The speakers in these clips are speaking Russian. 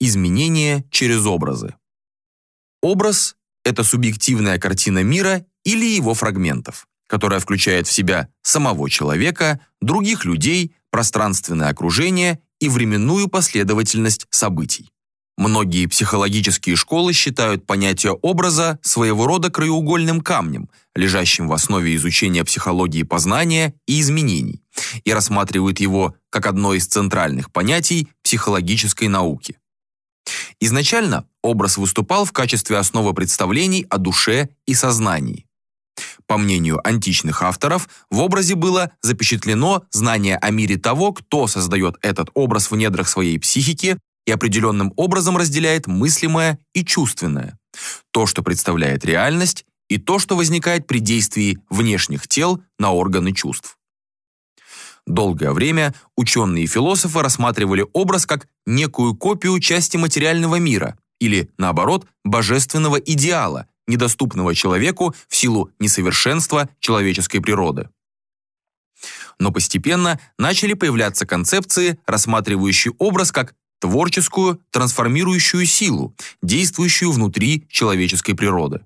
Изменение через образы. Образ – это субъективная картина мира или его фрагментов, которая включает в себя самого человека, других людей, пространственное окружение и временную последовательность событий. Многие психологические школы считают понятие образа своего рода краеугольным камнем, лежащим в основе изучения психологии познания и изменений, и рассматривают его как одно из центральных понятий психологической науки. Изначально образ выступал в качестве основы представлений о душе и сознании. По мнению античных авторов, в образе было запечатлено знание о мире того, кто создает этот образ в недрах своей психики и определенным образом разделяет мыслимое и чувственное, то, что представляет реальность, и то, что возникает при действии внешних тел на органы чувств. Долгое время ученые и философы рассматривали образ как некую копию части материального мира или, наоборот, божественного идеала, недоступного человеку в силу несовершенства человеческой природы. Но постепенно начали появляться концепции, рассматривающие образ как творческую, трансформирующую силу, действующую внутри человеческой природы.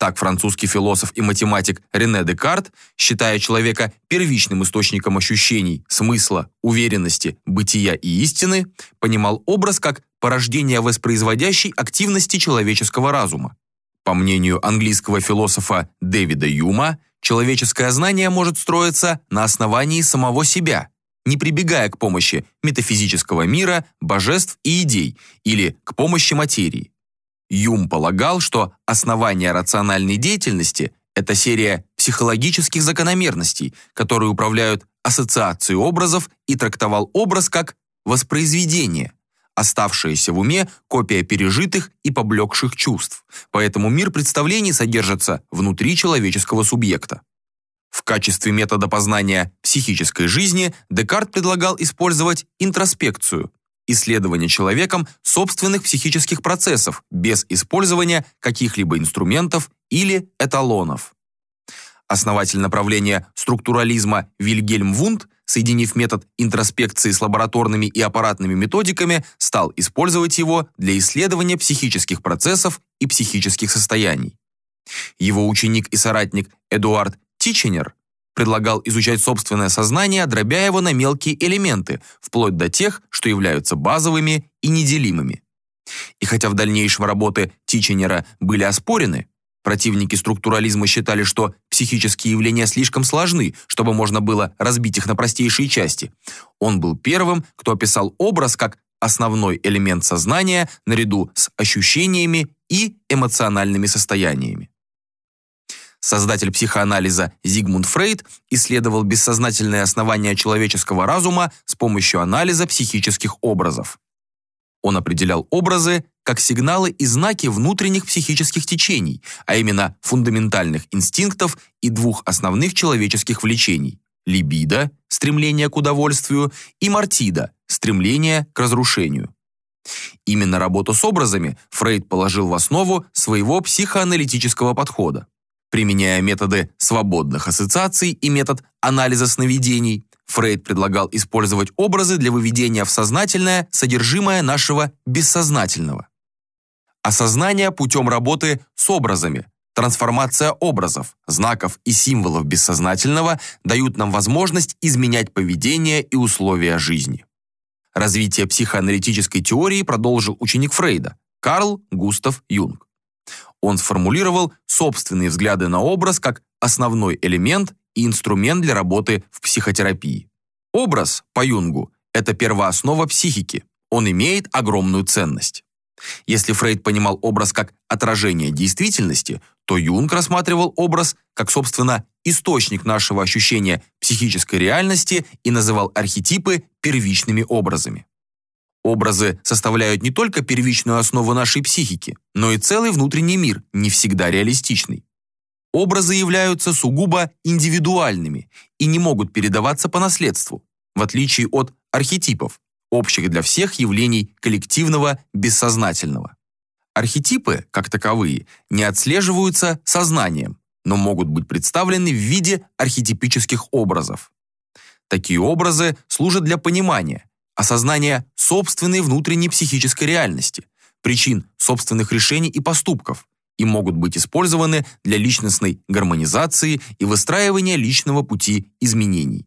Так французский философ и математик Рене Декарт, считая человека первичным источником ощущений, смысла, уверенности, бытия и истины, понимал образ как порождение воспроизводящей активности человеческого разума. По мнению английского философа Дэвида Юма, человеческое знание может строиться на основании самого себя, не прибегая к помощи метафизического мира, божеств и идей или к помощи материи. Юм полагал, что основание рациональной деятельности – это серия психологических закономерностей, которые управляют ассоциацией образов и трактовал образ как воспроизведение, оставшаяся в уме копия пережитых и поблекших чувств. Поэтому мир представлений содержится внутри человеческого субъекта. В качестве метода познания психической жизни Декарт предлагал использовать интроспекцию, исследование человеком собственных психических процессов без использования каких-либо инструментов или эталонов. Основатель направления структурализма Вильгельм Вунд, соединив метод интроспекции с лабораторными и аппаратными методиками, стал использовать его для исследования психических процессов и психических состояний. Его ученик и соратник Эдуард Тиченер предлагал изучать собственное сознание, дробя его на мелкие элементы, вплоть до тех, что являются базовыми и неделимыми. И хотя в дальнейшем работы Тиченера были оспорены, противники структурализма считали, что психические явления слишком сложны, чтобы можно было разбить их на простейшие части. Он был первым, кто описал образ как основной элемент сознания наряду с ощущениями и эмоциональными состояниями. Создатель психоанализа Зигмунд Фрейд исследовал бессознательные основания человеческого разума с помощью анализа психических образов. Он определял образы как сигналы и знаки внутренних психических течений, а именно фундаментальных инстинктов и двух основных человеческих влечений – либидо – стремление к удовольствию, и мартида – стремление к разрушению. Именно работу с образами Фрейд положил в основу своего психоаналитического подхода. Применяя методы свободных ассоциаций и метод анализа сновидений, Фрейд предлагал использовать образы для выведения в сознательное содержимое нашего бессознательного. Осознание путем работы с образами, трансформация образов, знаков и символов бессознательного дают нам возможность изменять поведение и условия жизни. Развитие психоаналитической теории продолжил ученик Фрейда Карл Густав Юнг. Он сформулировал собственные взгляды на образ как основной элемент и инструмент для работы в психотерапии. Образ, по Юнгу, это первооснова психики. Он имеет огромную ценность. Если Фрейд понимал образ как отражение действительности, то Юнг рассматривал образ как, собственно, источник нашего ощущения психической реальности и называл архетипы первичными образами. Образы составляют не только первичную основу нашей психики, но и целый внутренний мир, не всегда реалистичный. Образы являются сугубо индивидуальными и не могут передаваться по наследству, в отличие от архетипов, общих для всех явлений коллективного бессознательного. Архетипы, как таковые, не отслеживаются сознанием, но могут быть представлены в виде архетипических образов. Такие образы служат для понимания, осознание собственной внутренней психической реальности, причин собственных решений и поступков и могут быть использованы для личностной гармонизации и выстраивания личного пути изменений.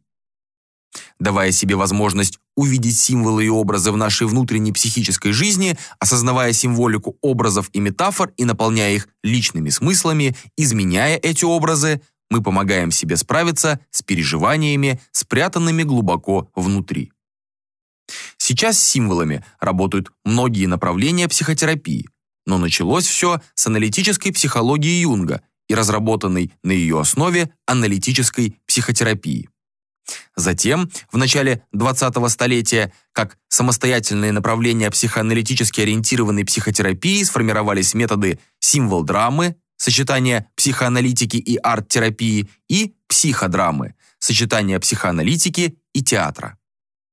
Давая себе возможность увидеть символы и образы в нашей внутренней психической жизни, осознавая символику образов и метафор и наполняя их личными смыслами, изменяя эти образы, мы помогаем себе справиться с переживаниями, спрятанными глубоко внутри. Сейчас с символами работают многие направления психотерапии, но началось все с аналитической психологии Юнга и разработанной на ее основе аналитической психотерапии. Затем, в начале 20-го столетия, как самостоятельные направления психоаналитически ориентированной психотерапии сформировались методы символ-драмы, сочетание психоаналитики и арт-терапии, и психодрамы, сочетание психоаналитики и театра.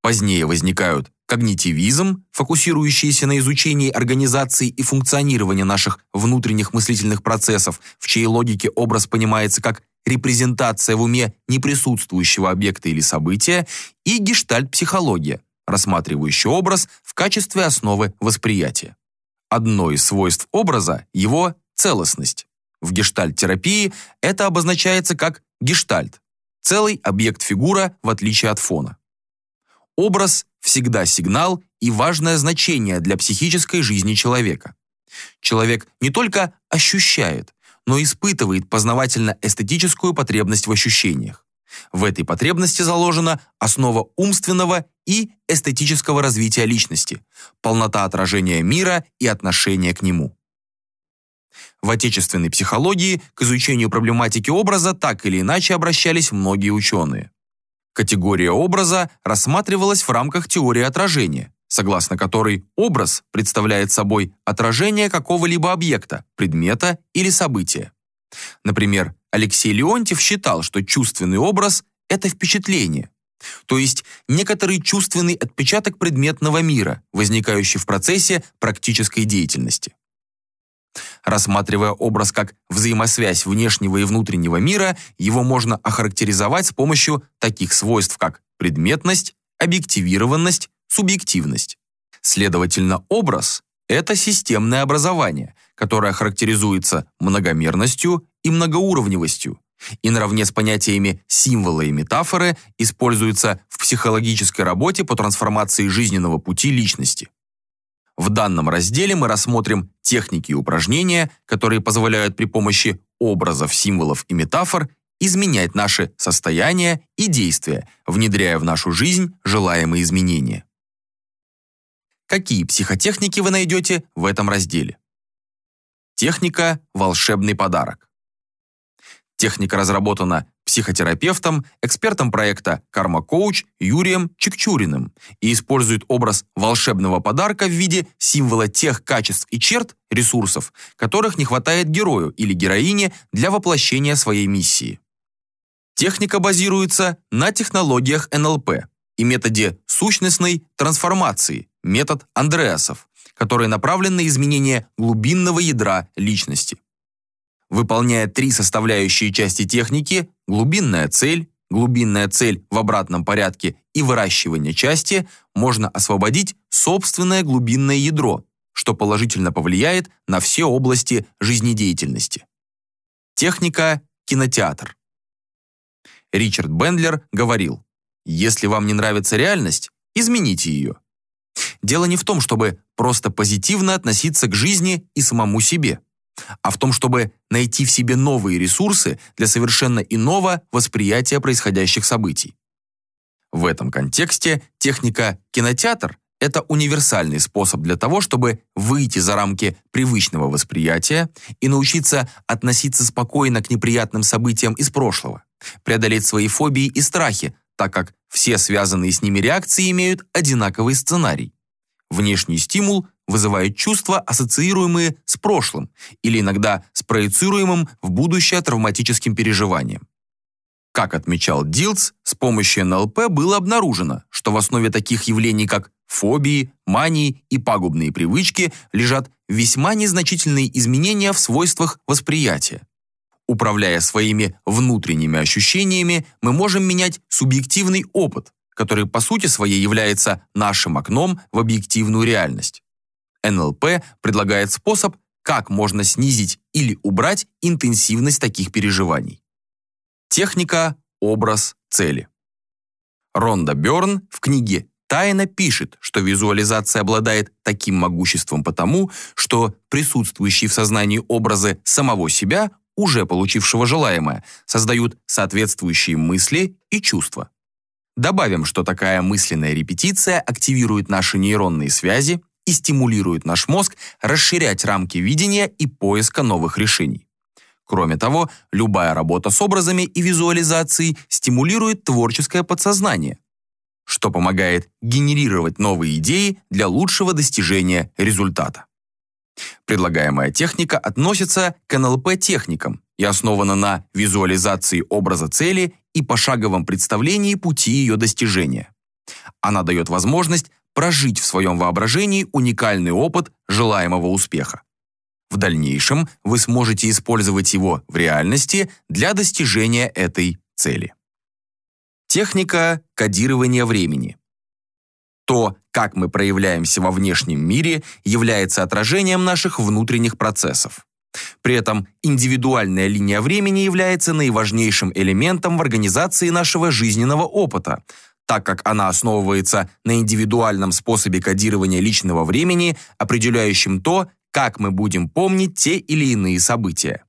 Позднее возникают когнитивизм, фокусирующийся на изучении организации и функционирования наших внутренних мыслительных процессов, в чьей логике образ понимается как репрезентация в уме неприсутствующего объекта или события, и гештальт-психология, рассматривающая образ в качестве основы восприятия. Одно из свойств образа – его целостность. В гештальт-терапии это обозначается как гештальт – целый объект-фигура в отличие от фона. Образ – всегда сигнал и важное значение для психической жизни человека. Человек не только ощущает, но испытывает познавательно-эстетическую потребность в ощущениях. В этой потребности заложена основа умственного и эстетического развития личности, полнота отражения мира и отношения к нему. В отечественной психологии к изучению проблематики образа так или иначе обращались многие ученые. Категория образа рассматривалась в рамках теории отражения, согласно которой образ представляет собой отражение какого-либо объекта, предмета или события. Например, Алексей Леонтьев считал, что чувственный образ – это впечатление, то есть некоторый чувственный отпечаток предметного мира, возникающий в процессе практической деятельности. Рассматривая образ как взаимосвязь внешнего и внутреннего мира, его можно охарактеризовать с помощью таких свойств, как предметность, объективированность, субъективность. Следовательно, образ – это системное образование, которое характеризуется многомерностью и многоуровневостью, и наравне с понятиями символа и метафоры используется в психологической работе по трансформации жизненного пути личности. В данном разделе мы рассмотрим техники и упражнения, которые позволяют при помощи образов, символов и метафор изменять наши состояния и действия, внедряя в нашу жизнь желаемые изменения. Какие психотехники вы найдете в этом разделе? Техника «Волшебный подарок». Техника разработана психотерапевтом, экспертом проекта «Карма-коуч» Юрием Чикчуриным и использует образ волшебного подарка в виде символа тех качеств и черт, ресурсов, которых не хватает герою или героине для воплощения своей миссии. Техника базируется на технологиях НЛП и методе сущностной трансформации, метод Андреасов, который направлен на изменение глубинного ядра личности. Выполняя три составляющие части техники – глубинная цель, глубинная цель в обратном порядке и выращивание части, можно освободить собственное глубинное ядро, что положительно повлияет на все области жизнедеятельности. Техника кинотеатр. Ричард Бендлер говорил, если вам не нравится реальность, измените ее. Дело не в том, чтобы просто позитивно относиться к жизни и самому себе а в том, чтобы найти в себе новые ресурсы для совершенно иного восприятия происходящих событий. В этом контексте техника кинотеатр – это универсальный способ для того, чтобы выйти за рамки привычного восприятия и научиться относиться спокойно к неприятным событиям из прошлого, преодолеть свои фобии и страхи, так как все связанные с ними реакции имеют одинаковый сценарий. Внешний стимул вызывает чувства, ассоциируемые с прошлым или иногда с проецируемым в будущее травматическим переживанием. Как отмечал Дилц, с помощью НЛП было обнаружено, что в основе таких явлений, как фобии, мании и пагубные привычки, лежат весьма незначительные изменения в свойствах восприятия. Управляя своими внутренними ощущениями, мы можем менять субъективный опыт, который по сути своей является нашим окном в объективную реальность. НЛП предлагает способ, как можно снизить или убрать интенсивность таких переживаний. Техника, образ, цели. Ронда Бёрн в книге Тайна пишет, что визуализация обладает таким могуществом потому, что присутствующие в сознании образы самого себя, уже получившего желаемое, создают соответствующие мысли и чувства. Добавим, что такая мысленная репетиция активирует наши нейронные связи и стимулирует наш мозг расширять рамки видения и поиска новых решений. Кроме того, любая работа с образами и визуализацией стимулирует творческое подсознание, что помогает генерировать новые идеи для лучшего достижения результата. Предлагаемая техника относится к НЛП-техникам и основана на визуализации образа цели и пошаговом представлении пути ее достижения. Она дает возможность прожить в своем воображении уникальный опыт желаемого успеха. В дальнейшем вы сможете использовать его в реальности для достижения этой цели. Техника кодирования времени. То, как мы проявляемся во внешнем мире, является отражением наших внутренних процессов. При этом индивидуальная линия времени является наиважнейшим элементом в организации нашего жизненного опыта, так как она основывается на индивидуальном способе кодирования личного времени, определяющем то, как мы будем помнить те или иные события.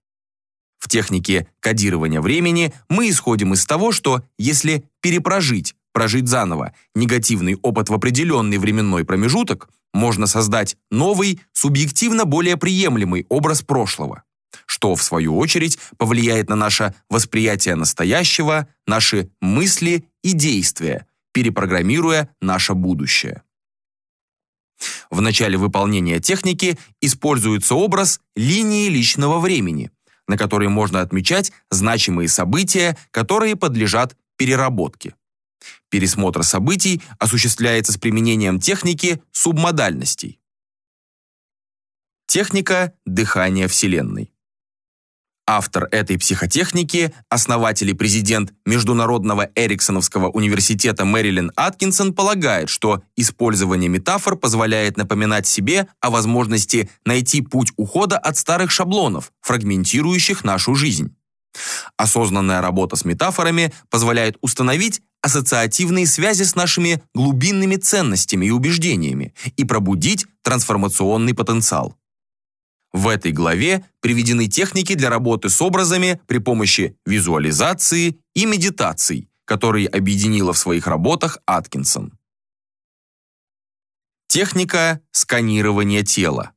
В технике кодирования времени мы исходим из того, что если перепрожить, прожить заново негативный опыт в определенный временной промежуток, можно создать новый, субъективно более приемлемый образ прошлого, что, в свою очередь, повлияет на наше восприятие настоящего, наши мысли и действия, перепрограммируя наше будущее. В начале выполнения техники используется образ линии личного времени – на которой можно отмечать значимые события, которые подлежат переработке. Пересмотр событий осуществляется с применением техники субмодальностей. Техника дыхания Вселенной. Автор этой психотехники, основатель и президент Международного Эриксоновского университета Мэрилин Аткинсон полагает, что использование метафор позволяет напоминать себе о возможности найти путь ухода от старых шаблонов, фрагментирующих нашу жизнь. Осознанная работа с метафорами позволяет установить ассоциативные связи с нашими глубинными ценностями и убеждениями и пробудить трансформационный потенциал. В этой главе приведены техники для работы с образами при помощи визуализации и медитаций, которые объединила в своих работах Аткинсон. Техника сканирования тела.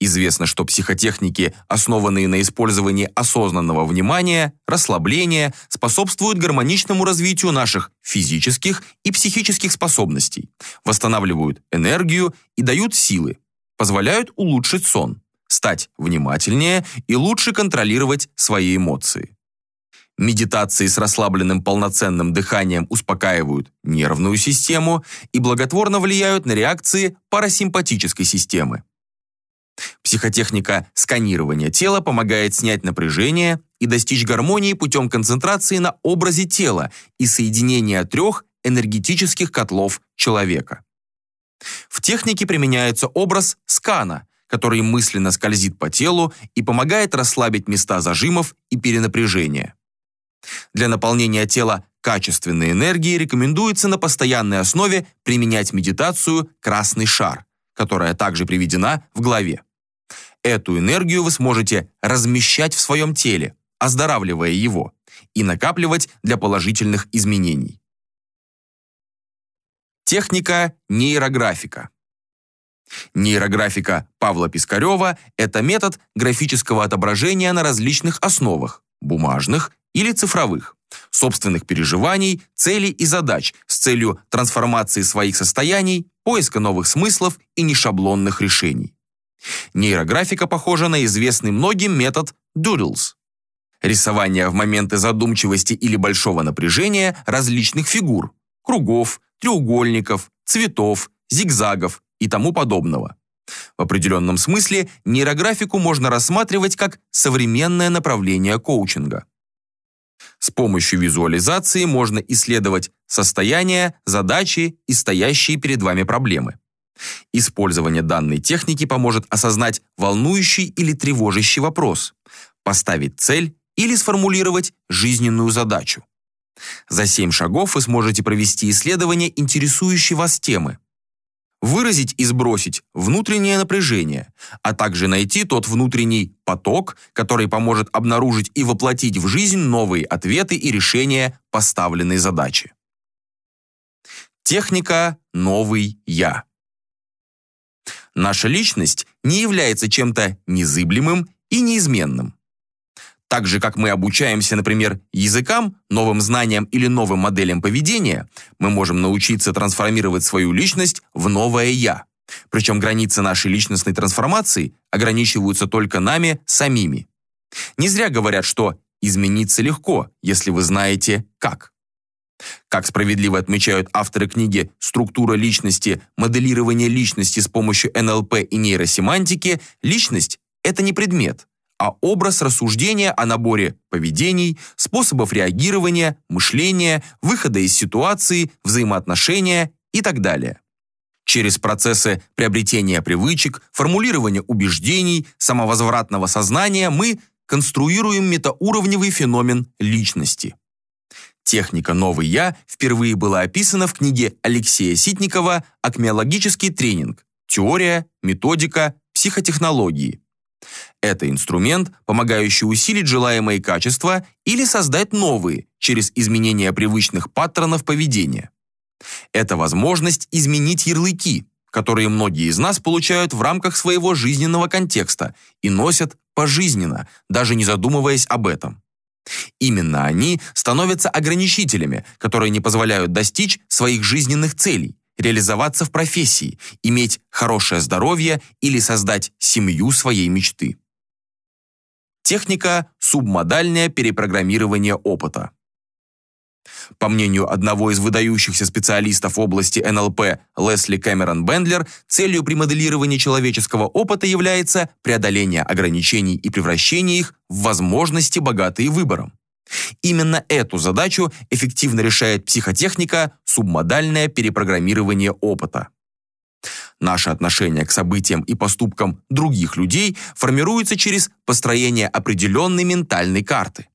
Известно, что психотехники, основанные на использовании осознанного внимания, расслабления, способствуют гармоничному развитию наших физических и психических способностей, восстанавливают энергию и дают силы, позволяют улучшить сон, стать внимательнее и лучше контролировать свои эмоции. Медитации с расслабленным полноценным дыханием успокаивают нервную систему и благотворно влияют на реакции парасимпатической системы. Психотехника сканирования тела помогает снять напряжение и достичь гармонии путем концентрации на образе тела и соединения трех энергетических котлов человека. В технике применяется образ скана, который мысленно скользит по телу и помогает расслабить места зажимов и перенапряжения. Для наполнения тела качественной энергией рекомендуется на постоянной основе применять медитацию «Красный шар», которая также приведена в главе. Эту энергию вы сможете размещать в своем теле, оздоравливая его, и накапливать для положительных изменений. Техника нейрографика. Нейрографика Павла Пискарева – это метод графического отображения на различных основах – бумажных или цифровых, собственных переживаний, целей и задач с целью трансформации своих состояний, поиска новых смыслов и нешаблонных решений. Нейрографика похожа на известный многим метод Doodles – рисование в моменты задумчивости или большого напряжения различных фигур – кругов, треугольников, цветов, зигзагов и тому подобного. В определенном смысле нейрографику можно рассматривать как современное направление коучинга. С помощью визуализации можно исследовать состояние, задачи и стоящие перед вами проблемы. Использование данной техники поможет осознать волнующий или тревожащий вопрос, поставить цель или сформулировать жизненную задачу. За 7 шагов вы сможете провести исследование интересующей вас темы, выразить и сбросить внутреннее напряжение, а также найти тот внутренний поток, который поможет обнаружить и воплотить в жизнь новые ответы и решения поставленной задачи. Техника «Новый Я». Наша личность не является чем-то незыблемым и неизменным. Так же, как мы обучаемся, например, языкам, новым знаниям или новым моделям поведения, мы можем научиться трансформировать свою личность в новое «я». Причем границы нашей личностной трансформации ограничиваются только нами самими. Не зря говорят, что измениться легко, если вы знаете как. Как справедливо отмечают авторы книги «Структура личности. Моделирование личности с помощью НЛП и нейросемантики», личность – это не предмет, а образ рассуждения о наборе поведений, способов реагирования, мышления, выхода из ситуации, взаимоотношения и так далее. Через процессы приобретения привычек, формулирования убеждений, самовозвратного сознания мы конструируем метауровневый феномен личности. Техника «Новый Я» впервые была описана в книге Алексея Ситникова «Акмеологический тренинг. Теория, методика, психотехнологии». Это инструмент, помогающий усилить желаемые качества или создать новые через изменение привычных паттернов поведения. Это возможность изменить ярлыки, которые многие из нас получают в рамках своего жизненного контекста и носят пожизненно, даже не задумываясь об этом. Именно они становятся ограничителями, которые не позволяют достичь своих жизненных целей, реализоваться в профессии, иметь хорошее здоровье или создать семью своей мечты. Техника субмодальное перепрограммирование опыта. По мнению одного из выдающихся специалистов в области НЛП Лесли Кэмерон Бендлер, целью при моделировании человеческого опыта является преодоление ограничений и превращение их в возможности, богатые выбором. Именно эту задачу эффективно решает психотехника субмодальное перепрограммирование опыта. Наше отношение к событиям и поступкам других людей формируется через построение определенной ментальной карты.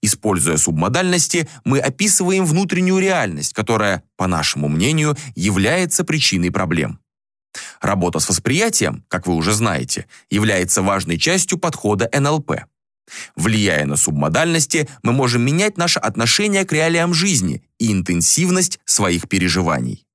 Используя субмодальности, мы описываем внутреннюю реальность, которая, по нашему мнению, является причиной проблем. Работа с восприятием, как вы уже знаете, является важной частью подхода НЛП. Влияя на субмодальности, мы можем менять наше отношение к реалиям жизни и интенсивность своих переживаний.